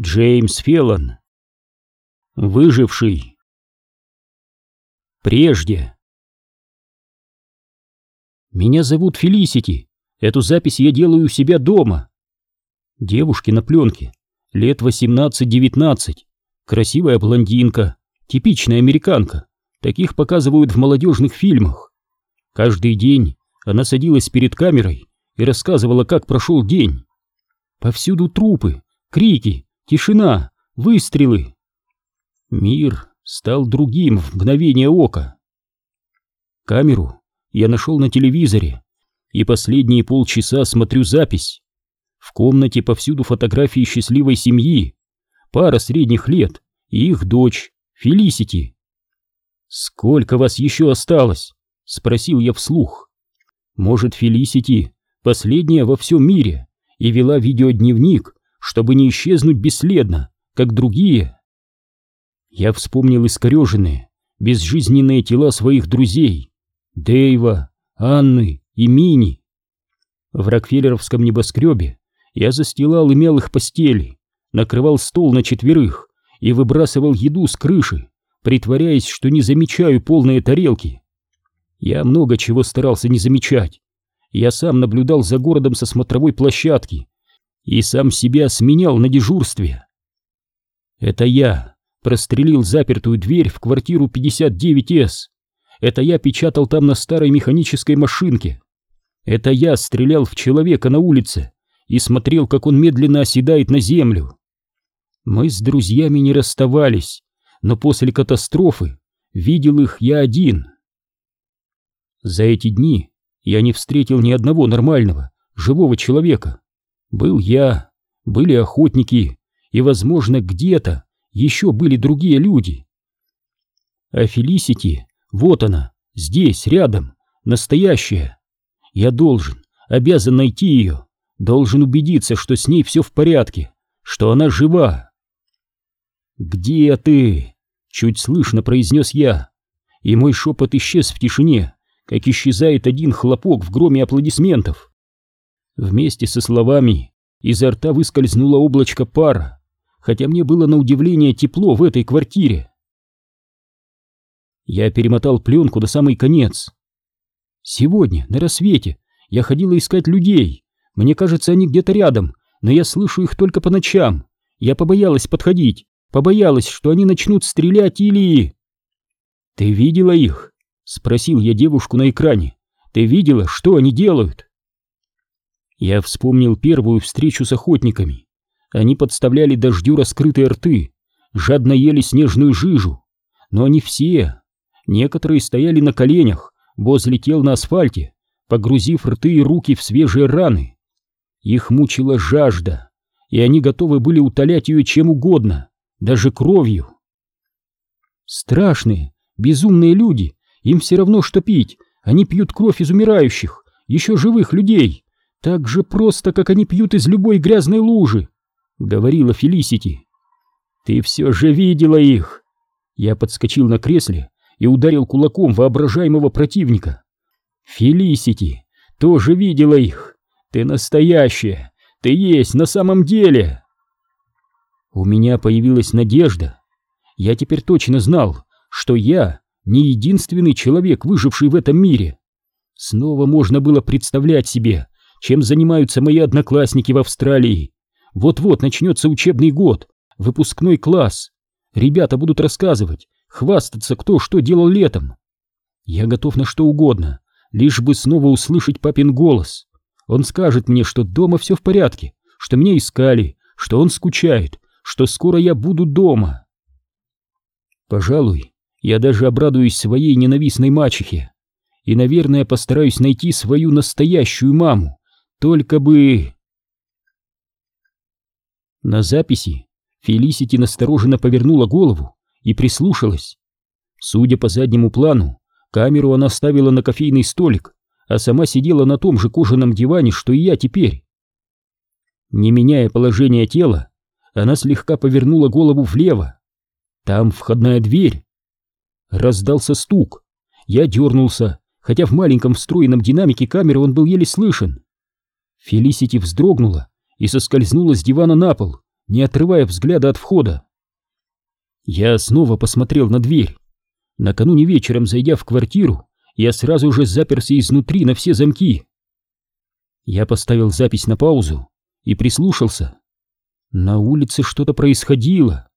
Джеймс Феллон. Выживший. Прежде. Меня зовут Фелисити. Эту запись я делаю у себя дома. Девушки на пленке. Лет 18-19. Красивая блондинка. Типичная американка. Таких показывают в молодежных фильмах. Каждый день она садилась перед камерой и рассказывала, как прошел день. Повсюду трупы, крики, Тишина, выстрелы. Мир стал другим в мгновение ока. Камеру я нашел на телевизоре, и последние полчаса смотрю запись. В комнате повсюду фотографии счастливой семьи, пара средних лет и их дочь, Фелисити. «Сколько вас еще осталось?» — спросил я вслух. «Может, Фелисити последняя во всем мире и вела видеодневник, чтобы не исчезнуть бесследно, как другие. Я вспомнил искореженные, безжизненные тела своих друзей, Дэйва, Анны и Мини. В Рокфеллеровском небоскребе я застилал и мел их постели, накрывал стол на четверых и выбрасывал еду с крыши, притворяясь, что не замечаю полные тарелки. Я много чего старался не замечать. Я сам наблюдал за городом со смотровой площадки, и сам себя сменял на дежурстве. Это я прострелил запертую дверь в квартиру 59С. Это я печатал там на старой механической машинке. Это я стрелял в человека на улице и смотрел, как он медленно оседает на землю. Мы с друзьями не расставались, но после катастрофы видел их я один. За эти дни я не встретил ни одного нормального, живого человека. Был я, были охотники, и, возможно, где-то еще были другие люди. А Фелисити, вот она, здесь, рядом, настоящая. Я должен, обязан найти ее, должен убедиться, что с ней все в порядке, что она жива. «Где ты?» — чуть слышно произнес я, и мой шепот исчез в тишине, как исчезает один хлопок в громе аплодисментов. Вместе со словами изо рта выскользнуло облачко пара, хотя мне было на удивление тепло в этой квартире. Я перемотал пленку до самый конец. Сегодня, на рассвете, я ходила искать людей. Мне кажется, они где-то рядом, но я слышу их только по ночам. Я побоялась подходить, побоялась, что они начнут стрелять или... «Ты видела их?» — спросил я девушку на экране. «Ты видела, что они делают?» Я вспомнил первую встречу с охотниками. Они подставляли дождю раскрытые рты, жадно ели снежную жижу. Но не все. Некоторые стояли на коленях, возле тел на асфальте, погрузив рты и руки в свежие раны. Их мучила жажда, и они готовы были утолять ее чем угодно, даже кровью. Страшные, безумные люди, им все равно что пить, они пьют кровь из умирающих, еще живых людей, так же просто, как они пьют из любой грязной лужи, — говорила Фелисити. Ты все же видела их. Я подскочил на кресле и ударил кулаком воображаемого противника. Фелисити тоже видела их. Ты настоящая, ты есть на самом деле. У меня появилась надежда. Я теперь точно знал, что я не единственный человек, выживший в этом мире. Снова можно было представлять себе, чем занимаются мои одноклассники в Австралии. Вот-вот начнется учебный год, выпускной класс. Ребята будут рассказывать, хвастаться, кто что делал летом. Я готов на что угодно, лишь бы снова услышать папин голос. Он скажет мне, что дома все в порядке, что меня искали, что он скучает, что скоро я буду дома. Пожалуй, я даже обрадуюсь своей ненавистной мачехе и, наверное, постараюсь найти свою настоящую маму. Только бы... На записи Фелисити настороженно повернула голову и прислушалась. Судя по заднему плану, камеру она ставила на кофейный столик, а сама сидела на том же кожаном диване, что и я теперь. Не меняя положение тела, она слегка повернула голову влево. Там входная дверь. Раздался стук. Я дернулся, хотя в маленьком встроенном динамике камеры он был еле слышен. Фелисити вздрогнула и соскользнула с дивана на пол, не отрывая взгляда от входа. Я снова посмотрел на дверь. Накануне вечером, зайдя в квартиру, я сразу же заперся изнутри на все замки. Я поставил запись на паузу и прислушался. На улице что-то происходило.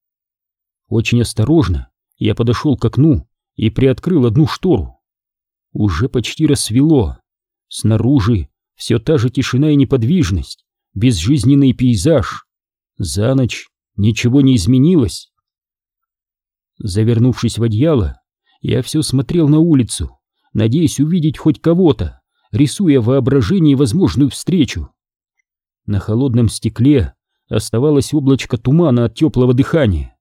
Очень осторожно я подошел к окну и приоткрыл одну штору. Уже почти рассвело. Снаружи все та же тишина и неподвижность, безжизненный пейзаж. За ночь ничего не изменилось. Завернувшись в одеяло, я все смотрел на улицу, надеясь увидеть хоть кого-то, рисуя в воображении возможную встречу. На холодном стекле оставалось облачко тумана от теплого дыхания.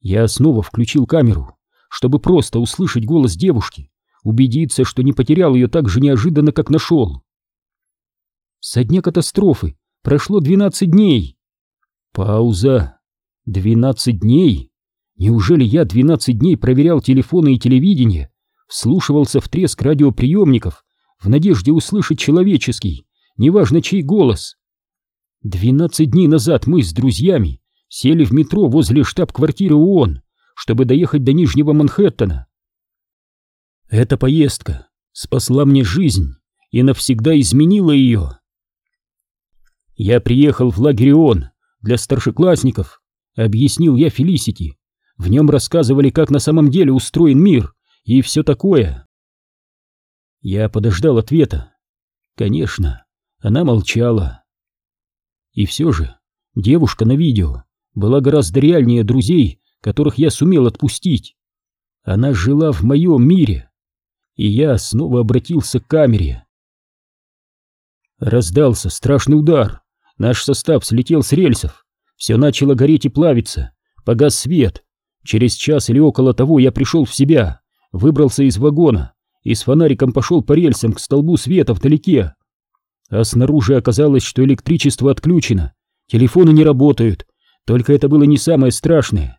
Я снова включил камеру, чтобы просто услышать голос девушки, убедиться, что не потерял ее так же неожиданно, как нашел. Со дня катастрофы прошло 12 дней. Пауза. 12 дней? Неужели я 12 дней проверял телефоны и телевидение, вслушивался в треск радиоприемников в надежде услышать человеческий, неважно чей голос? 12 дней назад мы с друзьями сели в метро возле штаб-квартиры ООН, чтобы доехать до Нижнего Манхэттена. Эта поездка спасла мне жизнь и навсегда изменила ее. Я приехал в лагерь для старшеклассников, объяснил я Фелисити. В нем рассказывали, как на самом деле устроен мир и все такое. Я подождал ответа. Конечно, она молчала. И все же девушка на видео была гораздо реальнее друзей, которых я сумел отпустить. Она жила в моем мире, и я снова обратился к камере. Раздался страшный удар. Наш состав слетел с рельсов. Все начало гореть и плавиться. Погас свет. Через час или около того я пришел в себя, выбрался из вагона и с фонариком пошел по рельсам к столбу света вдалеке. А снаружи оказалось, что электричество отключено, телефоны не работают, только это было не самое страшное.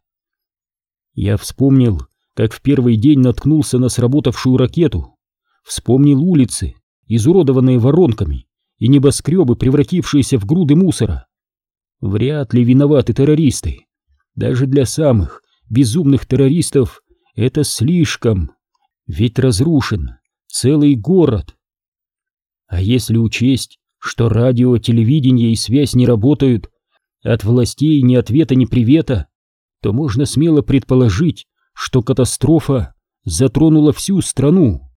Я вспомнил, как в первый день наткнулся на сработавшую ракету, вспомнил улицы, изуродованные воронками, и небоскребы, превратившиеся в груды мусора. Вряд ли виноваты террористы. Даже для самых безумных террористов это слишком. Ведь разрушен целый город. А если учесть, что радио, телевидение и связь не работают, от властей ни ответа, ни привета, то можно смело предположить, что катастрофа затронула всю страну.